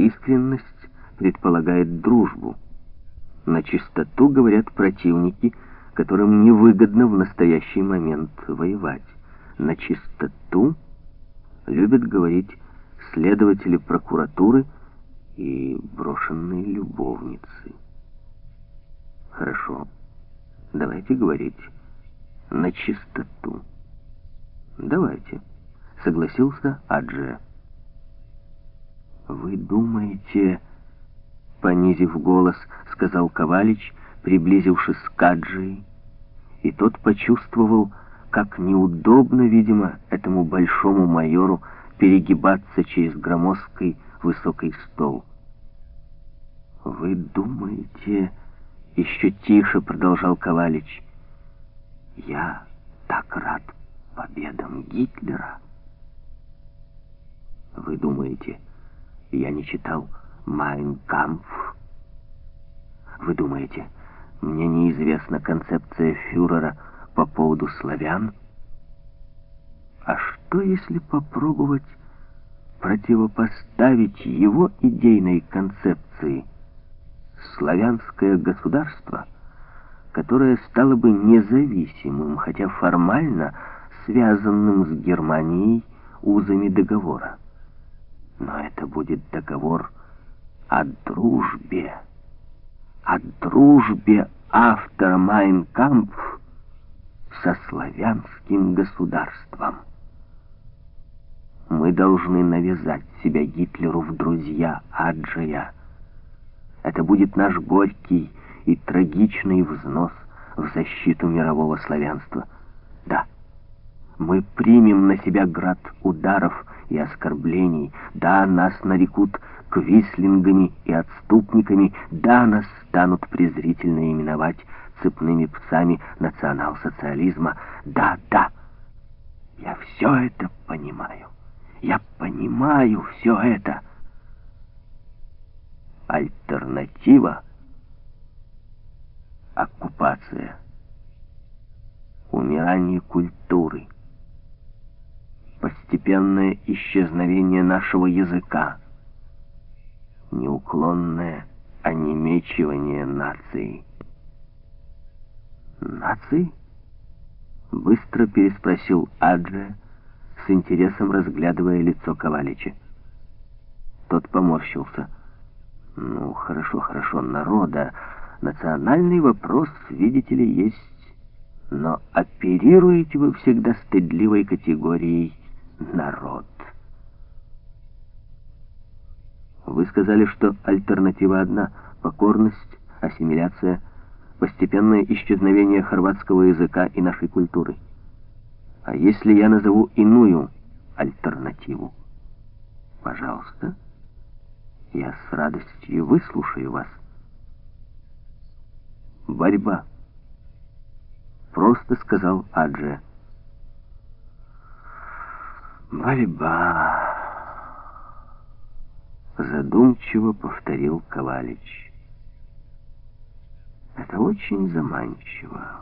Искренность предполагает дружбу. На чистоту говорят противники, которым невыгодно в настоящий момент воевать. На чистоту любят говорить следователи прокуратуры и брошенные любовницы. Хорошо, давайте говорить на чистоту. Давайте, согласился Аджия. Вы думаете, понизив голос, сказал Ковалич, приблизившись к Аджии, и тот почувствовал, как неудобно, видимо, этому большому майору перегибаться через громоздкий высокий стол. «Вы думаете...» — еще тише продолжал Ковалич. «Я так рад победам Гитлера». «Вы думаете, я не читал «Майн Кампф»?» «Вы думаете, мне неизвестна концепция фюрера по поводу славян?» А что, если попробовать противопоставить его идейной концепции славянское государство, которое стало бы независимым, хотя формально связанным с Германией узами договора. Но это будет договор о дружбе, о дружбе автора Майнкампф со славянским государством. Мы должны навязать себя Гитлеру в друзья Аджия. Это будет наш горький и трагичный взнос в защиту мирового славянства. Да, мы примем на себя град ударов и оскорблений. Да, нас нарекут квислингами и отступниками. Да, нас станут презрительно именовать цепными псами национал-социализма. Да, да, я все это понимаю. Я понимаю все это. Альтернатива — оккупация, умирание культуры, постепенное исчезновение нашего языка, неуклонное онемечивание нации. Нации? Быстро переспросил Аджи, с интересом разглядывая лицо Ковалича. Тот поморщился. «Ну, хорошо, хорошо, народа. Национальный вопрос, видите ли, есть. Но оперируете вы всегда стыдливой категорией «народ». Вы сказали, что альтернатива одна — покорность, ассимиляция, постепенное исчезновение хорватского языка и нашей культуры. А если я назову иную альтернативу? Пожалуйста, я с радостью выслушаю вас. Борьба. Просто сказал Адже. Борьба. Задумчиво повторил Ковалич. Это очень заманчиво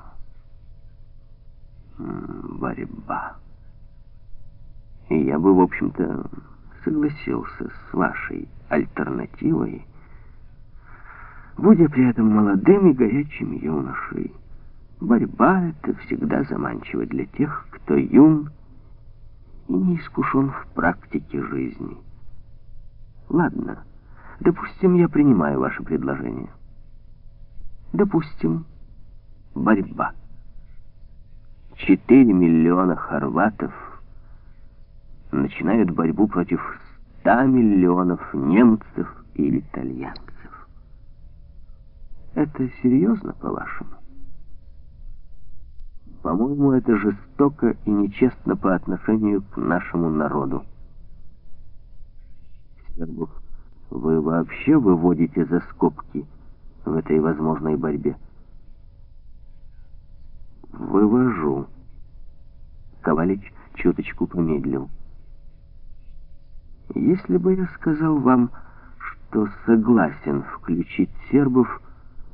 борьба. И я бы, в общем-то, согласился с вашей альтернативой, будя при этом молодым и горячим юношей. Борьба — это всегда заманчиво для тех, кто юн и не искушен в практике жизни. Ладно, допустим, я принимаю ваше предложение. Допустим, борьба. 4 миллиона хорватов начинают борьбу против 100 миллионов немцев и итальянцев. Это серьезно, по-вашему? По-моему, это жестоко и нечестно по отношению к нашему народу. Сербов, вы вообще выводите за скобки в этой возможной борьбе? «Вывожу». Ковалич чуточку помедлил. «Если бы я сказал вам, что согласен включить сербов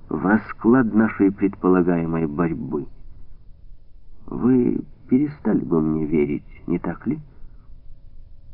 в расклад нашей предполагаемой борьбы, вы перестали бы мне верить, не так ли?»